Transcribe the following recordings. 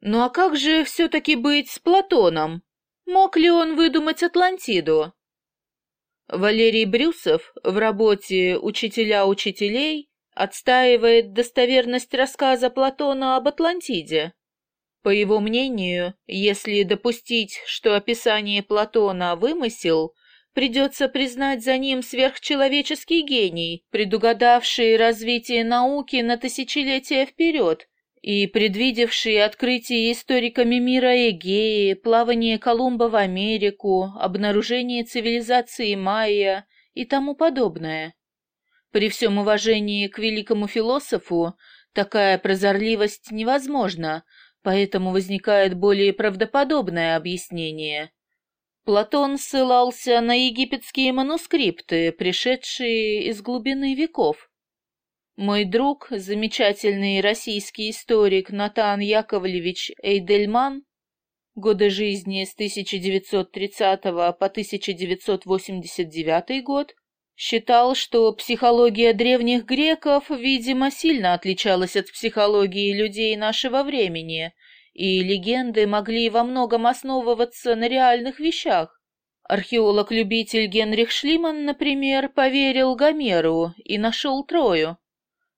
Ну а как же все-таки быть с Платоном? Мог ли он выдумать Атлантиду? Валерий Брюсов в работе «Учителя учителей» отстаивает достоверность рассказа Платона об Атлантиде. По его мнению, если допустить, что описание Платона вымысел, придется признать за ним сверхчеловеческий гений, предугадавший развитие науки на тысячелетия вперед и предвидевший открытие историками мира Эгеи, плавание Колумба в Америку, обнаружение цивилизации майя и тому подобное. При всем уважении к великому философу такая прозорливость невозможна, поэтому возникает более правдоподобное объяснение. Платон ссылался на египетские манускрипты, пришедшие из глубины веков. Мой друг, замечательный российский историк Натан Яковлевич Эйдельман, годы жизни с 1930 по 1989 год, считал, что психология древних греков, видимо, сильно отличалась от психологии людей нашего времени, и легенды могли во многом основываться на реальных вещах. Археолог-любитель Генрих Шлиман, например, поверил Гомеру и нашел Трою.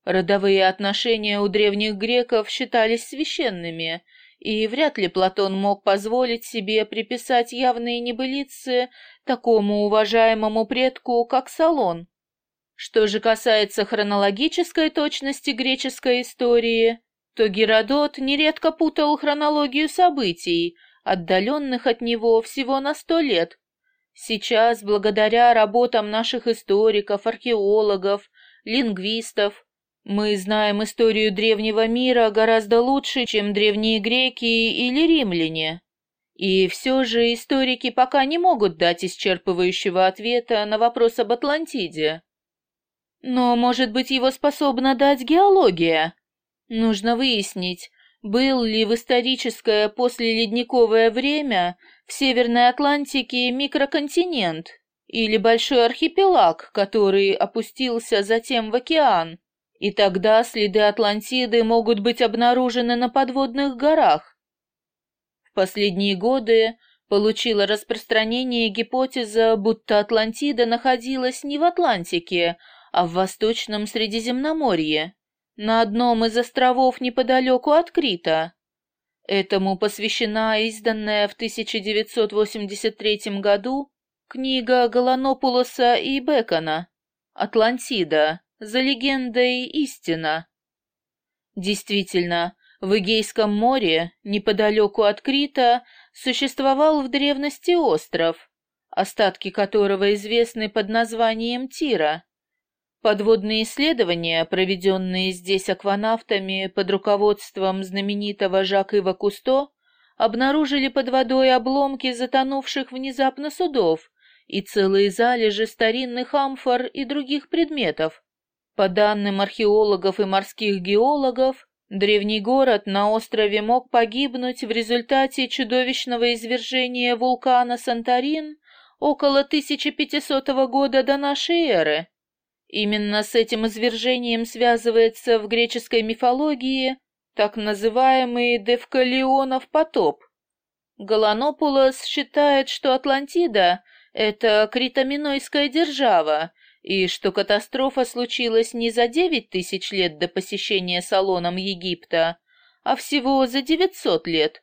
Родовые отношения у древних греков считались священными, и вряд ли Платон мог позволить себе приписать явные небылицы такому уважаемому предку, как Салон. Что же касается хронологической точности греческой истории, то Геродот нередко путал хронологию событий, отдаленных от него всего на сто лет. Сейчас, благодаря работам наших историков, археологов, лингвистов, мы знаем историю древнего мира гораздо лучше, чем древние греки или римляне. И все же историки пока не могут дать исчерпывающего ответа на вопрос об Атлантиде. Но, может быть, его способна дать геология? Нужно выяснить, был ли в историческое послеледниковое время в Северной Атлантике микроконтинент или большой архипелаг, который опустился затем в океан, и тогда следы Атлантиды могут быть обнаружены на подводных горах. В последние годы получила распространение гипотеза, будто Атлантида находилась не в Атлантике, а в Восточном Средиземноморье, на одном из островов неподалеку от Крита. Этому посвящена изданная в 1983 году книга Голонопулоса и Бекона «Атлантида за легендой истина. Действительно, в Эгейском море, неподалеку от Крита, существовал в древности остров, остатки которого известны под названием Тира. Подводные исследования, проведенные здесь акванавтами под руководством знаменитого Жак-Ива Кусто, обнаружили под водой обломки затонувших внезапно судов и целые залежи старинных амфор и других предметов, по данным археологов и морских геологов, древний город на острове мог погибнуть в результате чудовищного извержения вулкана Санторин около 1500 года до нашей эры. Именно с этим извержением связывается в греческой мифологии так называемый Девкалионов потоп. Голонопулос считает, что Атлантида — это критоминойская держава, и что катастрофа случилась не за девять тысяч лет до посещения салоном Египта, а всего за девятьсот лет.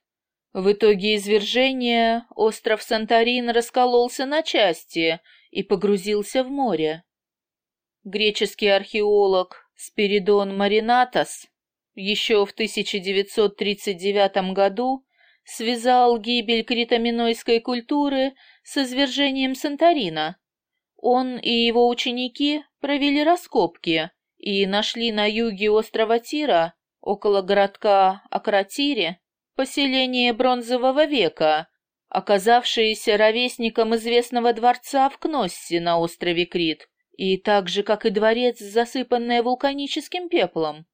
В итоге извержения остров Санторин раскололся на части и погрузился в море. Греческий археолог Спиридон Маринатос еще в 1939 году связал гибель критоминойской культуры с извержением Санторина, он и его ученики провели раскопки и нашли на юге острова Тира, около городка Акротире, поселение бронзового века, оказавшееся ровесником известного дворца в Кноссе на острове Крит, и так же, как и дворец, засыпанный вулканическим пеплом.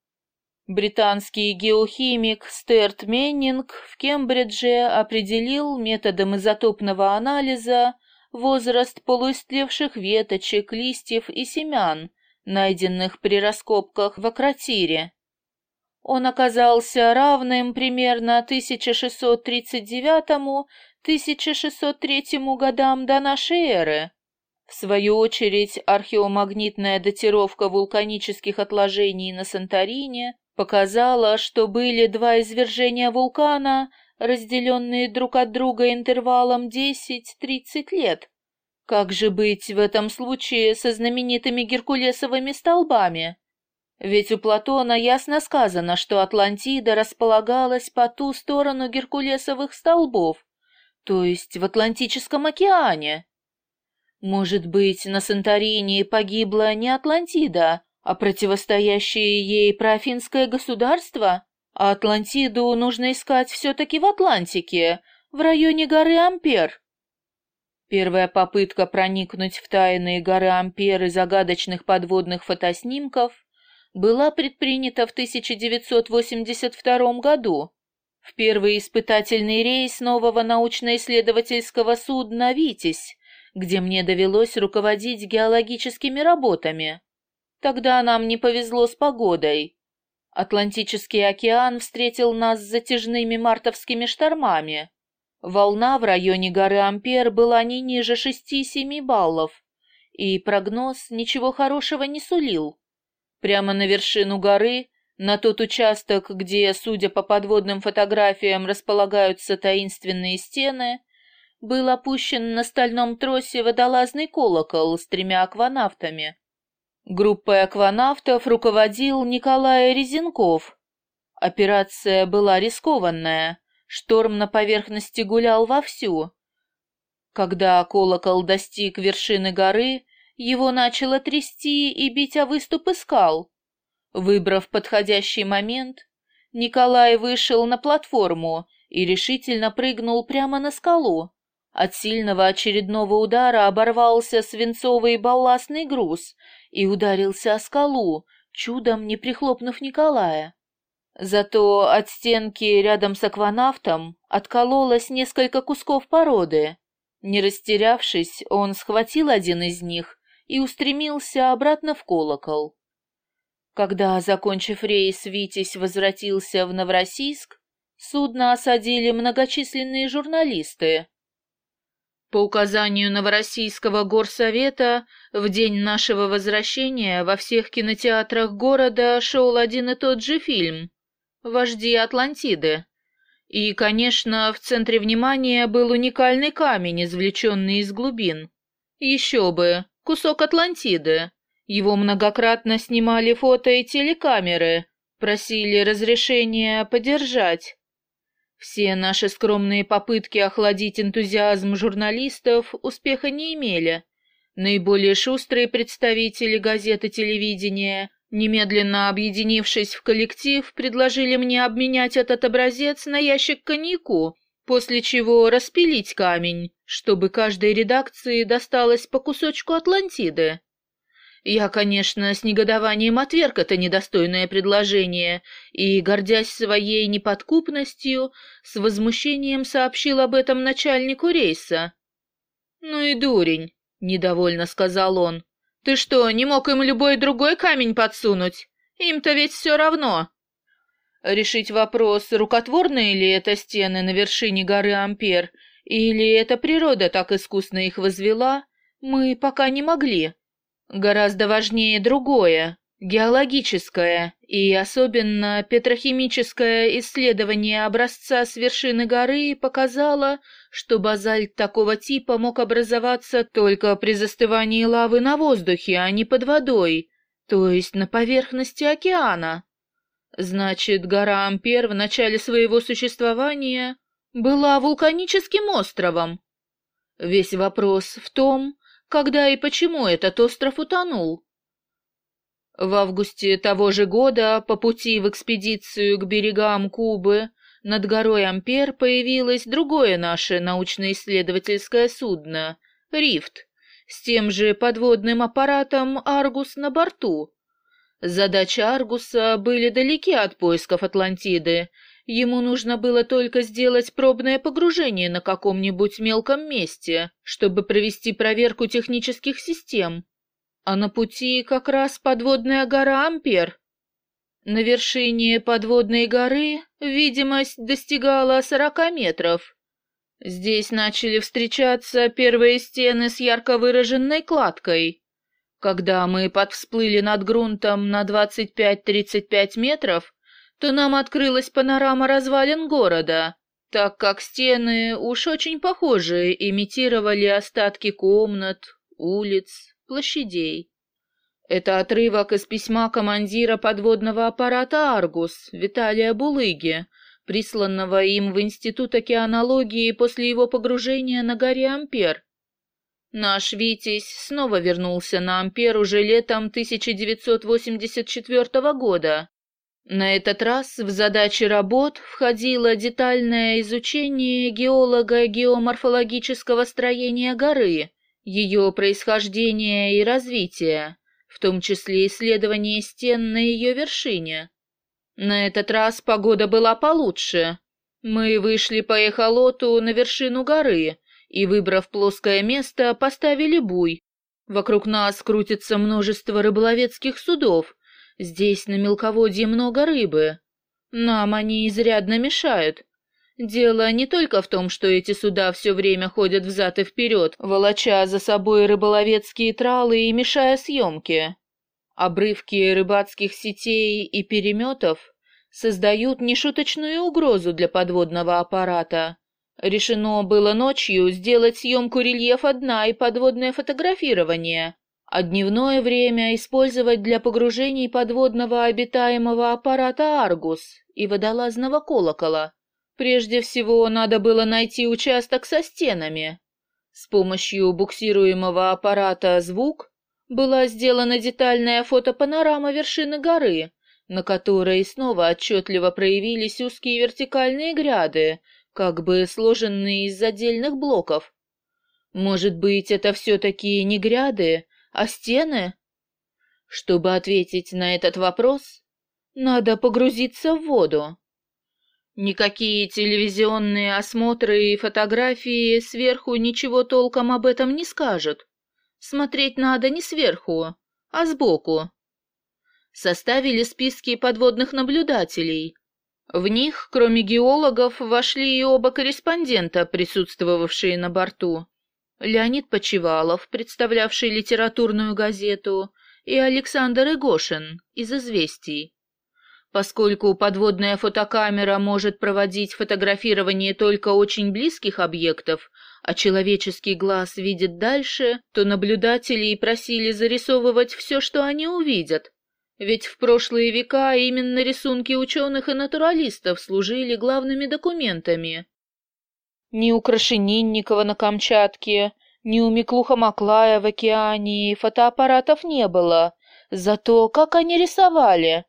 Британский геохимик Стерт Меннинг в Кембридже определил методом изотопного анализа возраст полуистлевших веточек, листьев и семян, найденных при раскопках в Акротире. он оказался равным примерно 1639-1603 годам до нашей эры. В свою очередь, археомагнитная датировка вулканических отложений на Санторине показала, что были два извержения вулкана, разделенные друг от друга интервалом 10-30 лет. Как же быть в этом случае со знаменитыми геркулесовыми столбами? Ведь у Платона ясно сказано, что Атлантида располагалась по ту сторону Геркулесовых столбов, то есть в Атлантическом океане. Может быть, на Санторини погибла не Атлантида, а противостоящее ей праафинское государство? А Атлантиду нужно искать все-таки в Атлантике, в районе горы Ампер. Первая попытка проникнуть в тайны горы Ампер и загадочных подводных фотоснимков была предпринята в 1982 году, в первый испытательный рейс нового научно-исследовательского судна «Витязь», где мне довелось руководить геологическими работами. Тогда нам не повезло с погодой. Атлантический океан встретил нас с затяжными мартовскими штормами. Волна в районе горы Ампер была не ниже 6-7 баллов, и прогноз ничего хорошего не сулил. Прямо на вершину горы, на тот участок, где, судя по подводным фотографиям, располагаются таинственные стены, был опущен на стальном тросе водолазный колокол с тремя акванавтами. Группой акванавтов руководил Николай Резенков. Операция была рискованная, шторм на поверхности гулял вовсю. Когда колокол достиг вершины горы, его начало трясти и бить о выступы скал. Выбрав подходящий момент, Николай вышел на платформу и решительно прыгнул прямо на скалу. От сильного очередного удара оборвался свинцовый балластный груз и ударился о скалу, чудом не прихлопнув Николая. Зато от стенки рядом с акванавтом откололось несколько кусков породы. Не растерявшись, он схватил один из них и устремился обратно в колокол. Когда, закончив рейс, Витязь возвратился в Новороссийск, судно осадили многочисленные журналисты. По указанию Новороссийского горсовета, в день нашего возвращения во всех кинотеатрах города шел один и тот же фильм «Вожди Атлантиды». И, конечно, в центре внимания был уникальный камень, извлеченный из глубин. Еще бы, кусок Атлантиды. Его многократно снимали фото и телекамеры, просили разрешения подержать. Все наши скромные попытки охладить энтузиазм журналистов успеха не имели. Наиболее шустрые представители газеты телевидения, немедленно объединившись в коллектив, предложили мне обменять этот образец на ящик коньяку, после чего распилить камень, чтобы каждой редакции досталось по кусочку Атлантиды. Я, конечно, с негодованием отверг это недостойное предложение и, гордясь своей неподкупностью, с возмущением сообщил об этом начальнику рейса. «Ну и дурень», — недовольно сказал он. «Ты что, не мог им любой другой камень подсунуть? Им-то ведь все равно». Решить вопрос, рукотворные ли это стены на вершине горы Ампер, или эта природа так искусно их возвела, мы пока не могли. Гораздо важнее другое, геологическое и особенно петрохимическое исследование образца с вершины горы показало, что базальт такого типа мог образоваться только при застывании лавы на воздухе, а не под водой, то есть на поверхности океана. Значит, гора Ампер в начале своего существования была вулканическим островом. Весь вопрос в том, когда и почему этот остров утонул. В августе того же года по пути в экспедицию к берегам Кубы над горой Ампер появилось другое наше научно-исследовательское судно — «Рифт», с тем же подводным аппаратом «Аргус» на борту. Задачи Аргуса были далеки от поисков Атлантиды, Ему нужно было только сделать пробное погружение на каком-нибудь мелком месте, чтобы провести проверку технических систем. А на пути как раз подводная гора Ампер. На вершине подводной горы видимость достигала сорока метров. Здесь начали встречаться первые стены с ярко выраженной кладкой. Когда мы подвсплыли над грунтом на 25-35 метров, то нам открылась панорама развалин города, так как стены уж очень похожие имитировали остатки комнат, улиц, площадей. Это отрывок из письма командира подводного аппарата «Аргус» Виталия Булыги, присланного им в Институт океанологии после его погружения на горе Ампер. Наш Витязь снова вернулся на Ампер уже летом 1984 года. На этот раз в задачи работ входило детальное изучение геолого-геоморфологического строения горы, ее происхождения и развития в том числе исследование стен на ее вершине. На этот раз погода была получше. Мы вышли по эхолоту на вершину горы и, выбрав плоское место, поставили буй. Вокруг нас крутится множество рыболовецких судов. Здесь на мелководье много рыбы. Нам они изрядно мешают. Дело не только в том, что эти суда все время ходят взад и вперед, волоча за собой рыболовецкие тралы и мешая съемке. Обрывки рыбацких сетей и переметов создают нешуточную угрозу для подводного аппарата. Решено было ночью сделать съемку рельефа дна и подводное фотографирование, а дневное время использовать для погружений подводного обитаемого аппарата «Аргус» и водолазного колокола. Прежде всего, надо было найти участок со стенами. С помощью буксируемого аппарата «Звук» была сделана детальная фотопанорама вершины горы, на которой снова отчетливо проявились узкие вертикальные гряды, как бы сложенные из отдельных блоков. Может быть, это все-таки не гряды, а стены? Чтобы ответить на этот вопрос, надо погрузиться в воду. Никакие телевизионные осмотры и фотографии сверху ничего толком об этом не скажут. Смотреть надо не сверху, а сбоку. Составили списки подводных наблюдателей. В них, кроме геологов, вошли и оба корреспондента, присутствовавшие на борту. Леонид Почевалов, представлявший литературную газету, и Александр Игошин из «Известий». Поскольку подводная фотокамера может проводить фотографирование только очень близких объектов, а человеческий глаз видит дальше, то наблюдатели и просили зарисовывать все, что они увидят. Ведь в прошлые века именно рисунки ученых и натуралистов служили главными документами. Ни у Крашенинникова на Камчатке, ни у Миклуха Маклая в океане фотоаппаратов не было, зато как они рисовали.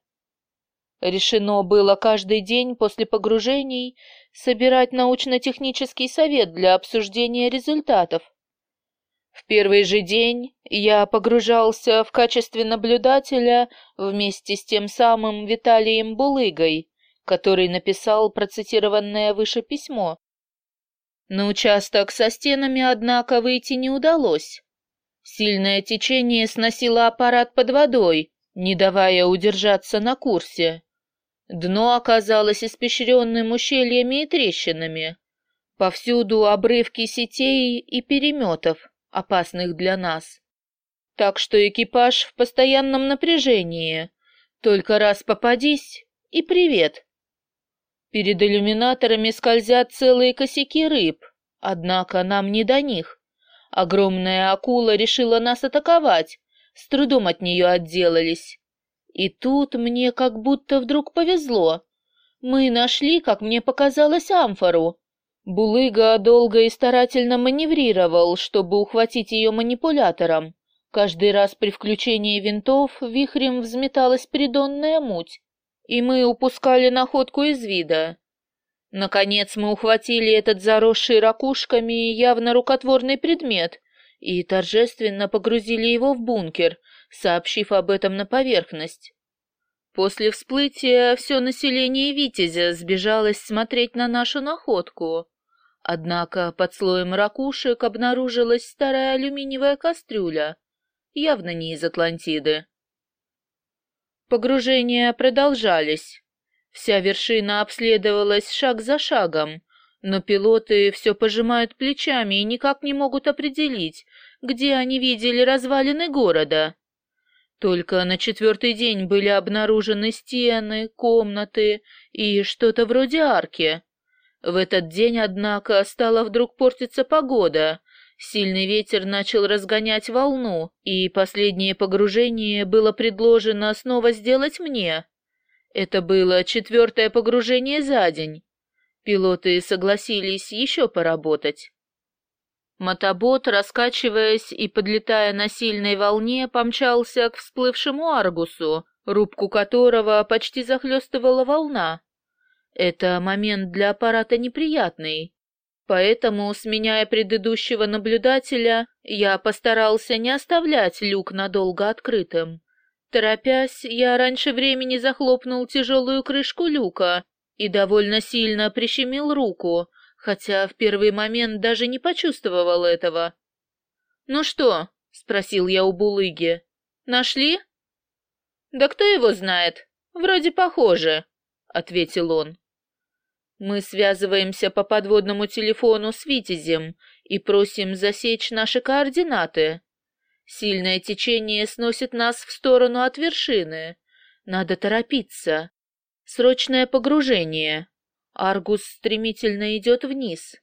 Решено было каждый день после погружений собирать научно-технический совет для обсуждения результатов. В первый же день я погружался в качестве наблюдателя вместе с тем самым Виталием Булыгой, который написал процитированное выше письмо. На участок со стенами, однако, выйти не удалось. Сильное течение сносило аппарат под водой, не давая удержаться на курсе. Дно оказалось испещренным ущельями и трещинами. Повсюду обрывки сетей и переметов, опасных для нас. Так что экипаж в постоянном напряжении. Только раз попадись и привет. Перед иллюминаторами скользят целые косяки рыб, однако нам не до них. Огромная акула решила нас атаковать, с трудом от нее отделались. И тут мне как будто вдруг повезло. Мы нашли, как мне показалось, амфору. Булыга долго и старательно маневрировал, чтобы ухватить ее манипулятором. Каждый раз при включении винтов вихрем взметалась придонная муть, и мы упускали находку из вида. Наконец мы ухватили этот заросший ракушками явно рукотворный предмет и торжественно погрузили его в бункер, сообщив об этом на поверхность. После всплытия все население Витязя сбежалось смотреть на нашу находку. Однако под слоем ракушек обнаружилась старая алюминиевая кастрюля, явно не из Атлантиды. Погружения продолжались. Вся вершина обследовалась шаг за шагом, но пилоты все пожимают плечами и никак не могут определить, где они видели развалины города. Только на четвертый день были обнаружены стены, комнаты и что-то вроде арки. В этот день, однако, стала вдруг портиться погода. Сильный ветер начал разгонять волну, и последнее погружение было предложено снова сделать мне. Это было четвертое погружение за день. Пилоты согласились еще поработать. Мотобот, раскачиваясь и подлетая на сильной волне, помчался к всплывшему Аргусу, рубку которого почти захлестывала волна. Это момент для аппарата неприятный, поэтому, сменяя предыдущего наблюдателя, я постарался не оставлять люк надолго открытым. Торопясь, я раньше времени захлопнул тяжелую крышку люка и довольно сильно прищемил руку, хотя в первый момент даже не почувствовал этого. «Ну что?» — спросил я у Булыги. «Нашли?» «Да кто его знает? Вроде похоже», — ответил он. «Мы связываемся по подводному телефону с Витязем и просим засечь наши координаты. Сильное течение сносит нас в сторону от вершины. Надо торопиться. Срочное погружение. Аргус стремительно идет вниз.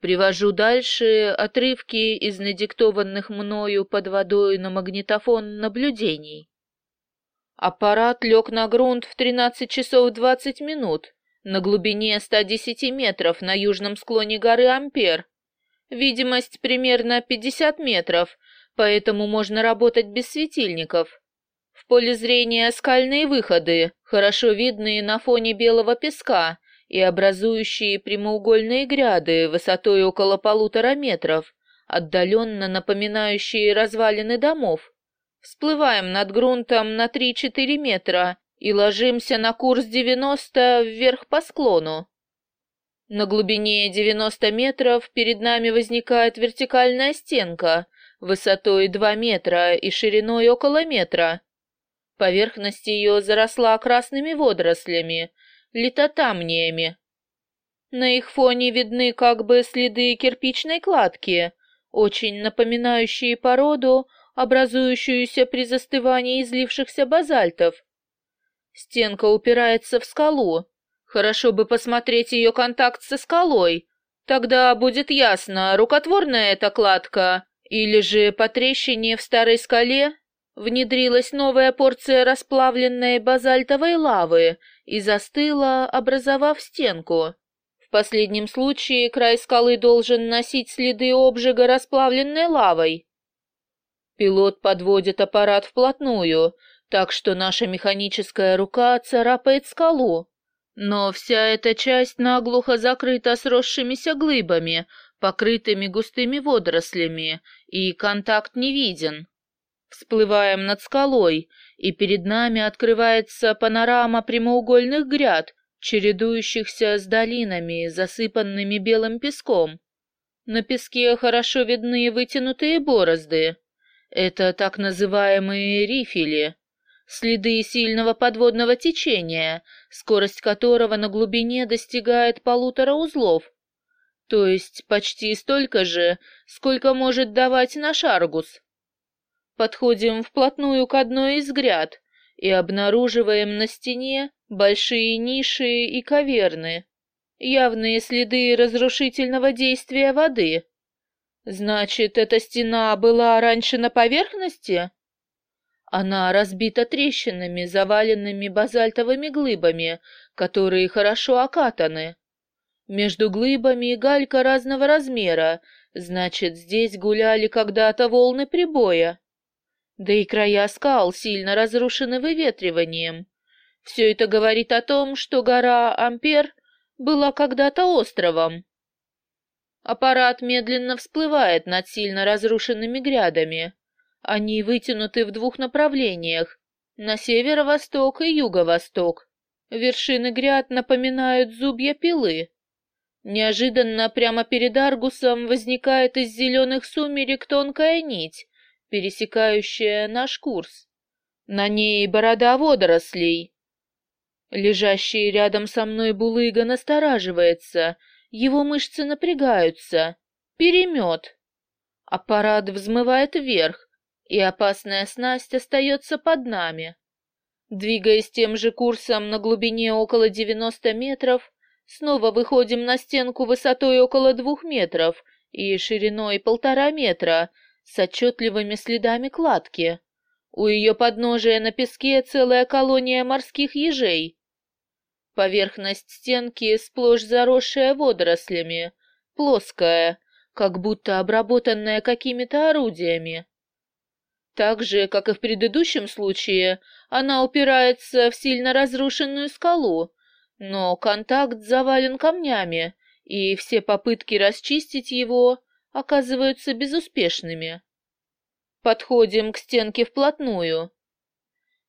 Привожу дальше отрывки из надиктованных мною под водой на магнитофон наблюдений. Аппарат лег на грунт в 13 часов 20 минут на глубине 110 метров на южном склоне горы Ампер. Видимость примерно 50 метров, поэтому можно работать без светильников. В поле зрения скальные выходы, хорошо видные на фоне белого песка, и образующие прямоугольные гряды высотой около полутора метров, отдаленно напоминающие развалины домов. Всплываем над грунтом на 3-4 метра и ложимся на курс 90 вверх по склону. На глубине 90 метров перед нами возникает вертикальная стенка высотой 2 метра и шириной около метра. Поверхность ее заросла красными водорослями, литотамниями. На их фоне видны как бы следы кирпичной кладки, очень напоминающие породу, образующуюся при застывании излившихся базальтов. Стенка упирается в скалу. Хорошо бы посмотреть ее контакт со скалой. Тогда будет ясно, рукотворная эта кладка, или же по трещине в старой скале внедрилась новая порция расплавленной базальтовой лавы и застыла, образовав стенку. В последнем случае край скалы должен носить следы обжига расплавленной лавой. Пилот подводит аппарат вплотную, так что наша механическая рука царапает скалу. Но вся эта часть наглухо закрыта сросшимися глыбами, покрытыми густыми водорослями, и контакт не виден. Всплываем над скалой, и перед нами открывается панорама прямоугольных гряд, чередующихся с долинами, засыпанными белым песком. На песке хорошо видны вытянутые борозды. Это так называемые рифели, следы сильного подводного течения, скорость которого на глубине достигает полутора узлов, то есть почти столько же, сколько может давать наш Аргус. Подходим вплотную к одной из гряд и обнаруживаем на стене большие ниши и каверны, явные следы разрушительного действия воды. Значит, эта стена была раньше на поверхности? Она разбита трещинами, заваленными базальтовыми глыбами, которые хорошо окатаны. Между глыбами галька разного размера, значит, здесь гуляли когда-то волны прибоя да и края скал сильно разрушены выветриванием. Все это говорит о том, что гора Ампер была когда-то островом. Аппарат медленно всплывает над сильно разрушенными грядами. Они вытянуты в двух направлениях, на северо-восток и юго-восток. Вершины гряд напоминают зубья пилы. Неожиданно прямо перед Аргусом возникает из зеленых сумерек тонкая нить, пересекающая наш курс. На ней борода водорослей. Лежащий рядом со мной булыга настораживается, его мышцы напрягаются. Перемет. Аппарат взмывает вверх, и опасная снасть остается под нами. Двигаясь тем же курсом на глубине около 90 метров, снова выходим на стенку высотой около двух метров и шириной полтора метра с отчетливыми следами кладки. У ее подножия на песке целая колония морских ежей. Поверхность стенки сплошь заросшая водорослями, плоская, как будто обработанная какими-то орудиями. Так же, как и в предыдущем случае, она упирается в сильно разрушенную скалу, но контакт завален камнями, и все попытки расчистить его оказываются безуспешными. Подходим к стенке вплотную.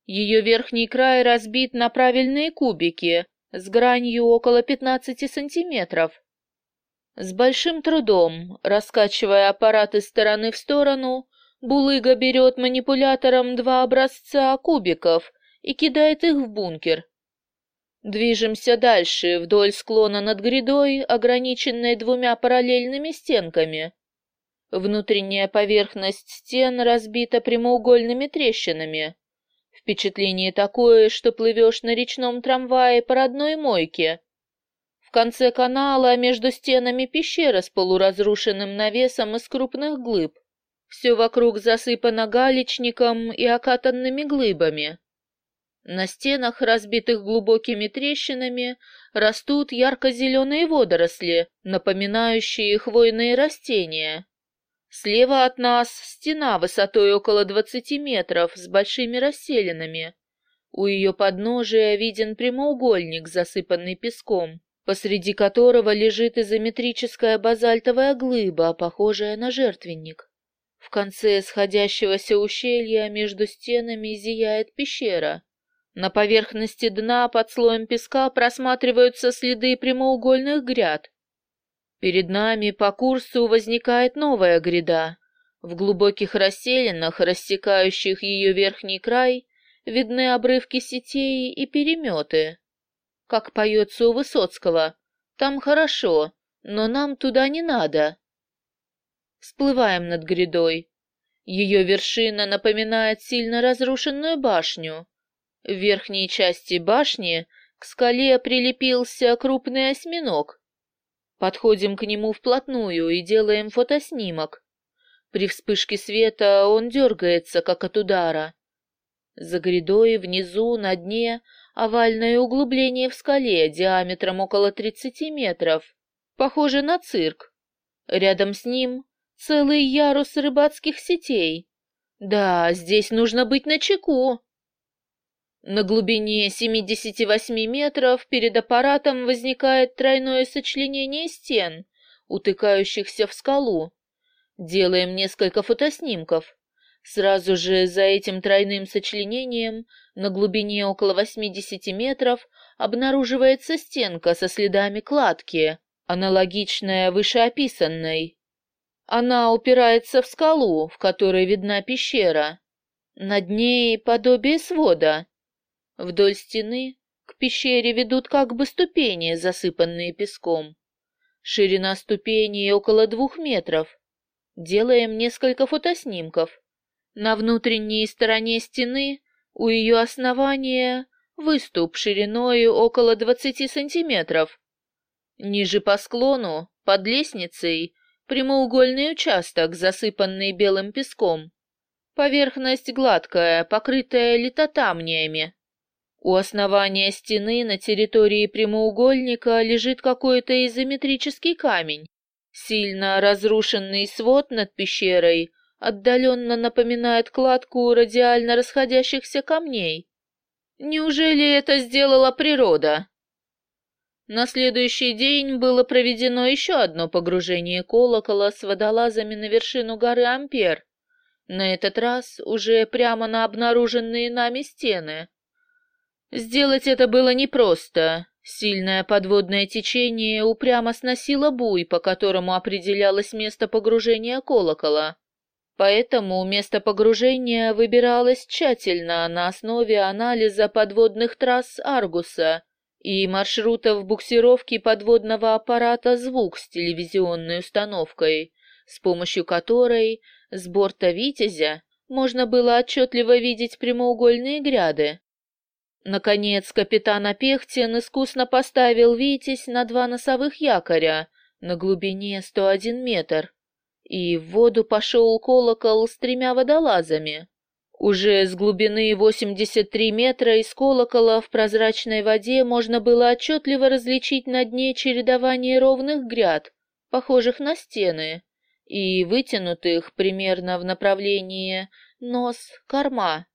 Ее верхний край разбит на правильные кубики с гранью около 15 сантиметров. С большим трудом, раскачивая аппарат из стороны в сторону, Булыга берет манипулятором два образца кубиков и кидает их в бункер. Движемся дальше, вдоль склона над грядой, ограниченной двумя параллельными стенками. Внутренняя поверхность стен разбита прямоугольными трещинами. Впечатление такое, что плывешь на речном трамвае по родной мойке. В конце канала между стенами пещера с полуразрушенным навесом из крупных глыб. Все вокруг засыпано галечником и окатанными глыбами. На стенах, разбитых глубокими трещинами, растут ярко-зеленые водоросли, напоминающие хвойные растения. Слева от нас стена высотой около двадцати метров с большими расселинами. У ее подножия виден прямоугольник, засыпанный песком, посреди которого лежит изометрическая базальтовая глыба, похожая на жертвенник. В конце сходящегося ущелья между стенами зияет пещера. На поверхности дна под слоем песка просматриваются следы прямоугольных гряд. Перед нами по курсу возникает новая гряда. В глубоких расселинах, рассекающих ее верхний край, видны обрывки сетей и переметы. Как поется у Высоцкого, там хорошо, но нам туда не надо. Всплываем над грядой. Ее вершина напоминает сильно разрушенную башню. В верхней части башни к скале прилепился крупный осьминог. Подходим к нему вплотную и делаем фотоснимок. При вспышке света он дергается, как от удара. За грядой, внизу, на дне, овальное углубление в скале диаметром около 30 метров. Похоже на цирк. Рядом с ним Целый ярус рыбацких сетей. Да, здесь нужно быть начеку. На глубине 78 метров перед аппаратом возникает тройное сочленение стен, утыкающихся в скалу. Делаем несколько фотоснимков. Сразу же за этим тройным сочленением на глубине около 80 метров обнаруживается стенка со следами кладки, аналогичная вышеописанной. Она упирается в скалу, в которой видна пещера. Над ней подобие свода. Вдоль стены к пещере ведут как бы ступени, засыпанные песком. Ширина ступеней около двух метров. Делаем несколько фотоснимков. На внутренней стороне стены у ее основания выступ шириной около 20 сантиметров. Ниже по склону, под лестницей, Прямоугольный участок, засыпанный белым песком. Поверхность гладкая, покрытая литотамниями. У основания стены на территории прямоугольника лежит какой-то изометрический камень. Сильно разрушенный свод над пещерой отдаленно напоминает кладку радиально расходящихся камней. Неужели это сделала природа? На следующий день было проведено еще одно погружение колокола с водолазами на вершину горы Ампер. На этот раз уже прямо на обнаруженные нами стены. Сделать это было непросто. Сильное подводное течение упрямо сносило буй, по которому определялось место погружения колокола. Поэтому место погружения выбиралось тщательно на основе анализа подводных трасс Аргуса и маршрутов буксировки подводного аппарата «Звук» с телевизионной установкой, с помощью которой с борта «Витязя» можно было отчетливо видеть прямоугольные гряды. Наконец капитан Опехтин искусно поставил «Витязь» на два носовых якоря на глубине 101 метр, и в воду пошел колокол с тремя водолазами. Уже с глубины 83 метра из колокола в прозрачной воде можно было отчетливо различить на дне чередование ровных гряд, похожих на стены, и вытянутых примерно в направлении нос-корма.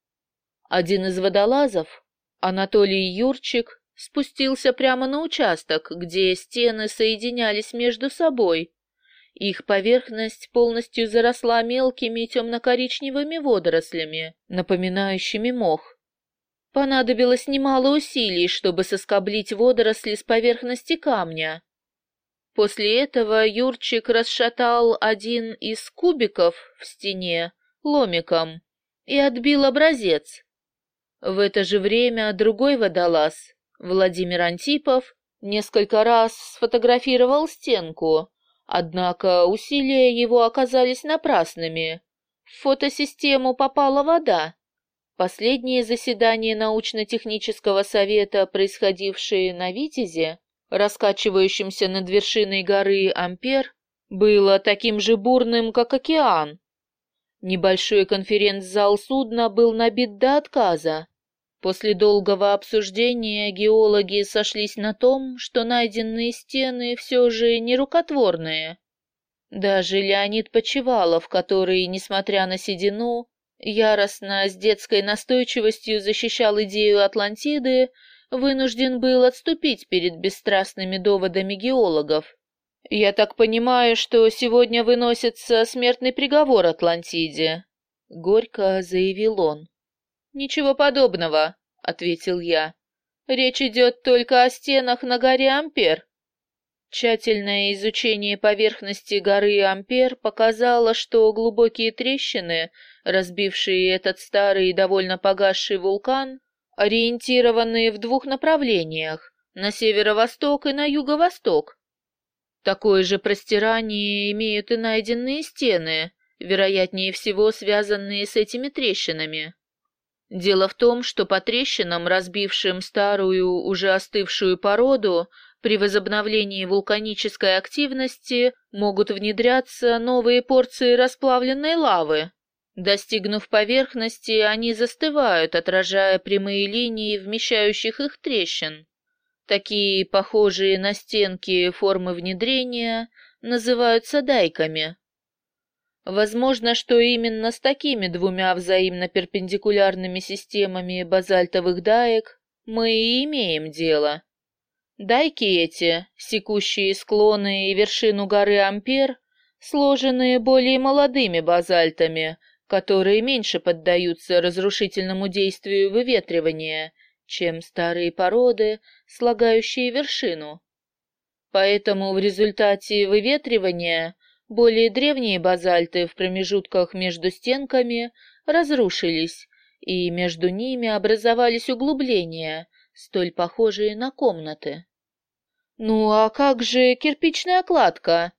Один из водолазов, Анатолий Юрчик, спустился прямо на участок, где стены соединялись между собой, их поверхность полностью заросла мелкими темно-коричневыми водорослями, напоминающими мох. Понадобилось немало усилий, чтобы соскоблить водоросли с поверхности камня. После этого Юрчик расшатал один из кубиков в стене ломиком и отбил образец. В это же время другой водолаз, Владимир Антипов, несколько раз сфотографировал стенку, Однако усилия его оказались напрасными. В фотосистему попала вода. Последнее заседание научно-технического совета, происходившее на Витязе, раскачивающемся над вершиной горы Ампер, было таким же бурным, как океан. Небольшой конференц-зал судна был набит до отказа. После долгого обсуждения геологи сошлись на том, что найденные стены все же не рукотворные. Даже Леонид Почевалов, который, несмотря на седину, яростно с детской настойчивостью защищал идею Атлантиды, вынужден был отступить перед бесстрастными доводами геологов. «Я так понимаю, что сегодня выносится смертный приговор Атлантиде», — горько заявил он. «Ничего подобного», — ответил я. «Речь идет только о стенах на горе Ампер». Тщательное изучение поверхности горы Ампер показало, что глубокие трещины, разбившие этот старый и довольно погасший вулкан, ориентированы в двух направлениях — на северо-восток и на юго-восток. Такое же простирание имеют и найденные стены, вероятнее всего связанные с этими трещинами. Дело в том, что по трещинам, разбившим старую, уже остывшую породу, при возобновлении вулканической активности могут внедряться новые порции расплавленной лавы. Достигнув поверхности, они застывают, отражая прямые линии вмещающих их трещин. Такие, похожие на стенки формы внедрения, называются дайками. Возможно, что именно с такими двумя взаимно перпендикулярными системами базальтовых даек мы и имеем дело. Дайки эти, секущие склоны и вершину горы Ампер, сложенные более молодыми базальтами, которые меньше поддаются разрушительному действию выветривания, чем старые породы, слагающие вершину. Поэтому в результате выветривания более древние базальты в промежутках между стенками разрушились, и между ними образовались углубления, столь похожие на комнаты. Ну а как же кирпичная кладка?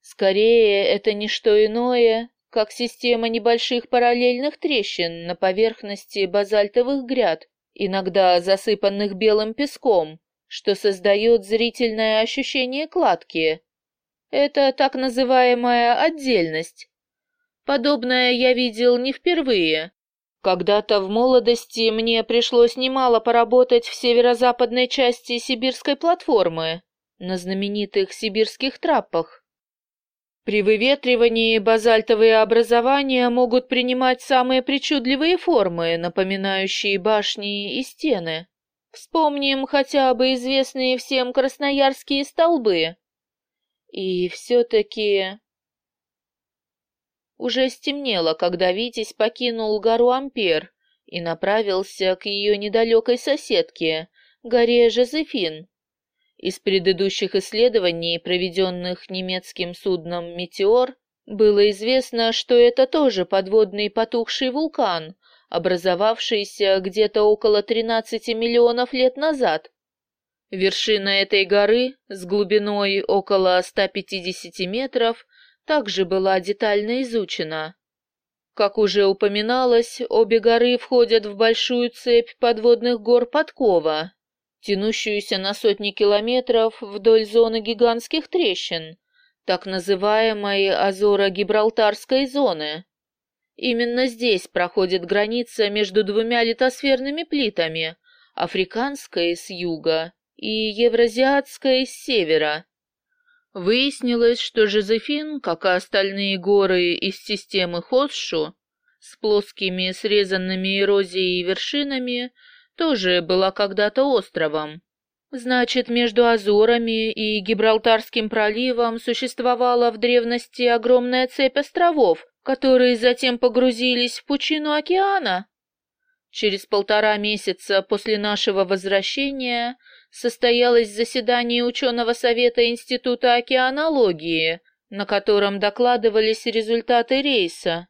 Скорее, это не что иное, как система небольших параллельных трещин на поверхности базальтовых гряд, иногда засыпанных белым песком, что создает зрительное ощущение кладки, это так называемая отдельность. Подобное я видел не впервые. Когда-то в молодости мне пришлось немало поработать в северо-западной части сибирской платформы, на знаменитых сибирских трапах. При выветривании базальтовые образования могут принимать самые причудливые формы, напоминающие башни и стены. Вспомним хотя бы известные всем красноярские столбы. И все-таки... Уже стемнело, когда Витязь покинул гору Ампер и направился к ее недалекой соседке, горе Жозефин. Из предыдущих исследований, проведенных немецким судном «Метеор», Было известно, что это тоже подводный потухший вулкан, образовавшийся где-то около 13 миллионов лет назад. Вершина этой горы с глубиной около 150 метров также была детально изучена. Как уже упоминалось, обе горы входят в большую цепь подводных гор Подкова, тянущуюся на сотни километров вдоль зоны гигантских трещин, так называемой Азоро-Гибралтарской зоны. Именно здесь проходит граница между двумя литосферными плитами, африканской с юга и евразиатской с севера. Выяснилось, что Жозефин, как и остальные горы из системы Хосшу, с плоскими срезанными эрозией вершинами, тоже была когда-то островом. Значит, между Азорами и Гибралтарским проливом существовала в древности огромная цепь островов, которые затем погрузились в пучину океана. Через полтора месяца после нашего возвращения состоялось заседание ученого совета Института океанологии, на котором докладывались результаты рейса.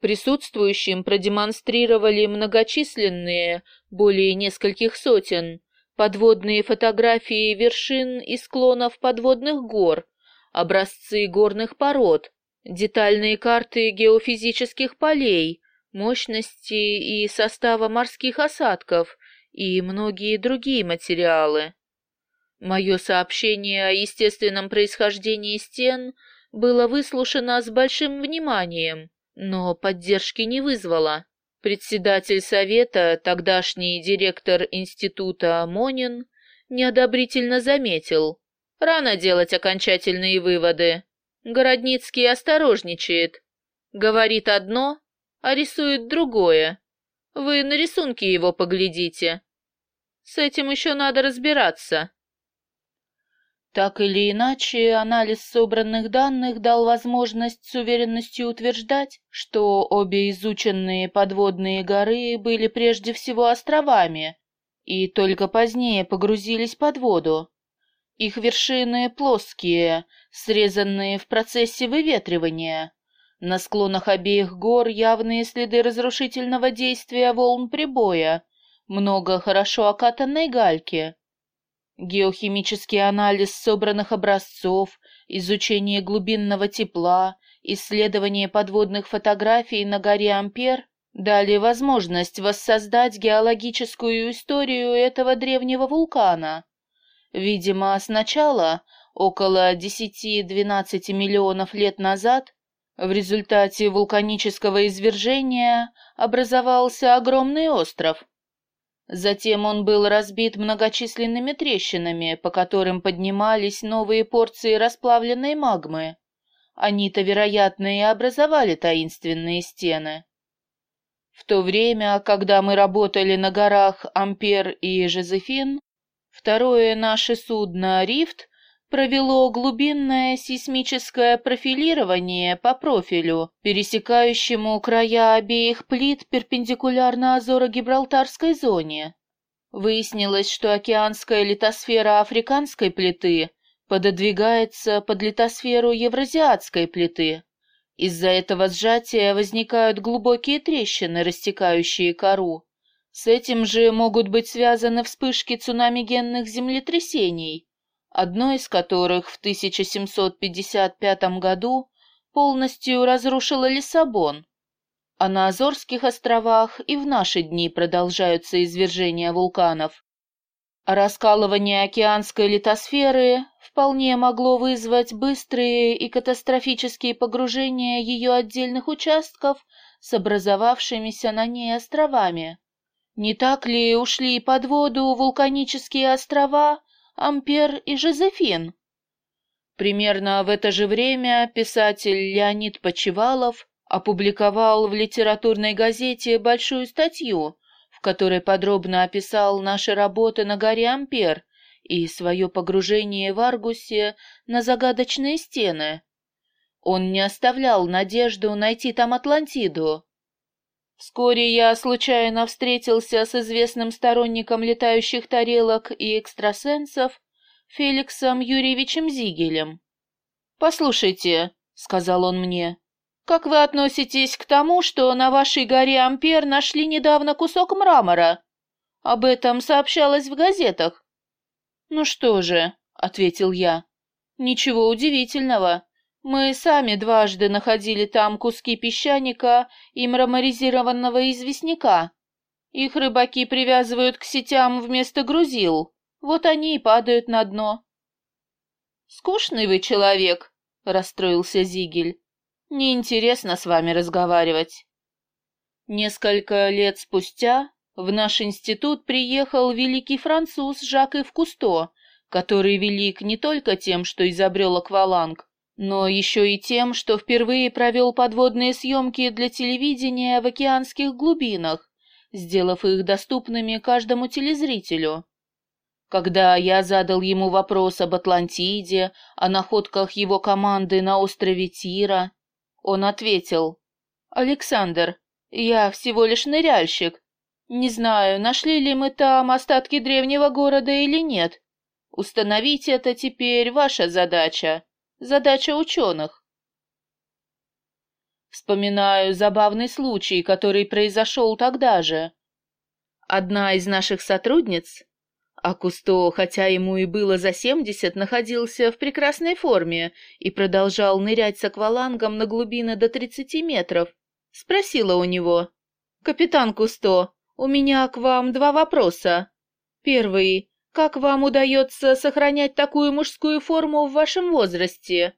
Присутствующим продемонстрировали многочисленные, более нескольких сотен, подводные фотографии вершин и склонов подводных гор, образцы горных пород, детальные карты геофизических полей, мощности и состава морских осадков и многие другие материалы. Мое сообщение о естественном происхождении стен было выслушано с большим вниманием, но поддержки не вызвало. Председатель совета, тогдашний директор института Монин, неодобрительно заметил. Рано делать окончательные выводы. Городницкий осторожничает. Говорит одно, а рисует другое. Вы на рисунки его поглядите. С этим еще надо разбираться. Так или иначе, анализ собранных данных дал возможность с уверенностью утверждать, что обе изученные подводные горы были прежде всего островами и только позднее погрузились под воду. Их вершины плоские, срезанные в процессе выветривания. На склонах обеих гор явные следы разрушительного действия волн прибоя, много хорошо окатанной гальки. Геохимический анализ собранных образцов, изучение глубинного тепла, исследование подводных фотографий на горе Ампер дали возможность воссоздать геологическую историю этого древнего вулкана. Видимо, сначала, около 10-12 миллионов лет назад, в результате вулканического извержения образовался огромный остров. Затем он был разбит многочисленными трещинами, по которым поднимались новые порции расплавленной магмы. Они-то, вероятно, и образовали таинственные стены. В то время, когда мы работали на горах Ампер и Жозефин, второе наше судно «Рифт» провело глубинное сейсмическое профилирование по профилю, пересекающему края обеих плит перпендикулярно Азоро-Гибралтарской зоне. Выяснилось, что океанская литосфера африканской плиты пододвигается под литосферу евразиатской плиты. Из-за этого сжатия возникают глубокие трещины, растекающие кору. С этим же могут быть связаны вспышки цунамигенных землетрясений, одно из которых в 1755 году полностью разрушило Лиссабон, а на Азорских островах и в наши дни продолжаются извержения вулканов. раскалывание океанской литосферы вполне могло вызвать быстрые и катастрофические погружения ее отдельных участков с образовавшимися на ней островами. Не так ли ушли под воду вулканические острова, Ампер и Жозефин. Примерно в это же время писатель Леонид Почевалов опубликовал в литературной газете большую статью, в которой подробно описал наши работы на горе Ампер и свое погружение в Аргусе на загадочные стены. Он не оставлял надежду найти там Атлантиду, Вскоре я случайно встретился с известным сторонником летающих тарелок и экстрасенсов Феликсом Юрьевичем Зигелем. «Послушайте», сказал он мне. «Как вы относитесь к тому, что на вашей горе Ампер нашли недавно кусок мрамора? Об этом сообщалось в газетах». «Ну что же», — ответил я, — «ничего удивительного. Мы сами дважды находили там куски песчаника и мраморизированного известняка. Их рыбаки привязывают к сетям вместо грузил, вот они и падают на дно». «Скучный вы человек», — расстроился Зигель. «Неинтересно с вами разговаривать». Несколько лет спустя в наш институт приехал великий француз Жак-Ив Кусто, который велик не только тем, что изобрел акваланг, но еще и тем, что впервые провел подводные съемки для телевидения в океанских глубинах, сделав их доступными каждому телезрителю. Когда я задал ему вопрос об Атлантиде, о находках его команды на острове Тира, он ответил, «Александр, я всего лишь ныряльщик. Не знаю, нашли ли мы там остатки древнего города или нет. Установить это теперь ваша задача, задача ученых». Вспоминаю забавный случай, который произошел тогда же. Одна из наших сотрудниц, а Кусто, хотя ему и было за семьдесят, находился в прекрасной форме и продолжал нырять с аквалангом на глубины до тридцати метров. Спросила у него. «Капитан Кусто, у меня к вам два вопроса. Первый. Как вам удается сохранять такую мужскую форму в вашем возрасте?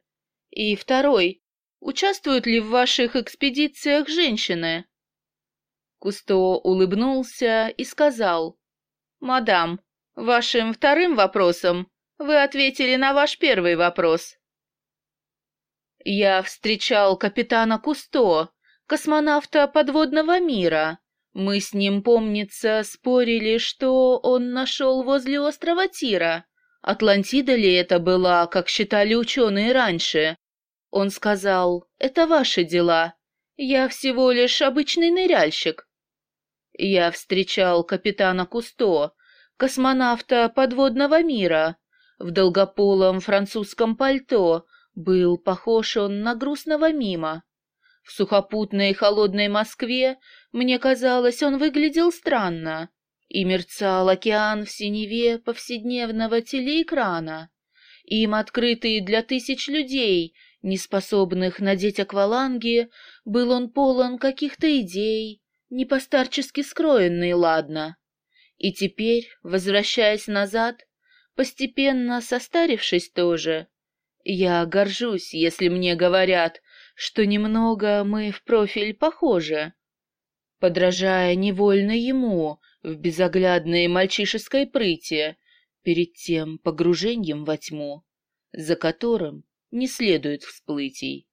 И второй. Участвуют ли в ваших экспедициях женщины?» Кусто улыбнулся и сказал. «Мадам, Вашим вторым вопросом вы ответили на ваш первый вопрос. Я встречал капитана Кусто, космонавта подводного мира. Мы с ним, помнится, спорили, что он нашел возле острова Тира. Атлантида ли это была, как считали ученые раньше? Он сказал, это ваши дела. Я всего лишь обычный ныряльщик. Я встречал капитана Кусто, космонавта подводного мира. В долгополом французском пальто был похож он на грустного мима. В сухопутной холодной Москве, мне казалось, он выглядел странно, и мерцал океан в синеве повседневного телеэкрана. Им открытый для тысяч людей, неспособных надеть акваланги, был он полон каких-то идей, не постарчески ладно. И теперь, возвращаясь назад, постепенно состарившись тоже, я горжусь, если мне говорят, что немного мы в профиль похожи, подражая невольно ему в безоглядной мальчишеской прыти перед тем погружением во тьму, за которым не следует всплытий.